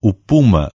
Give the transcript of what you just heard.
o puma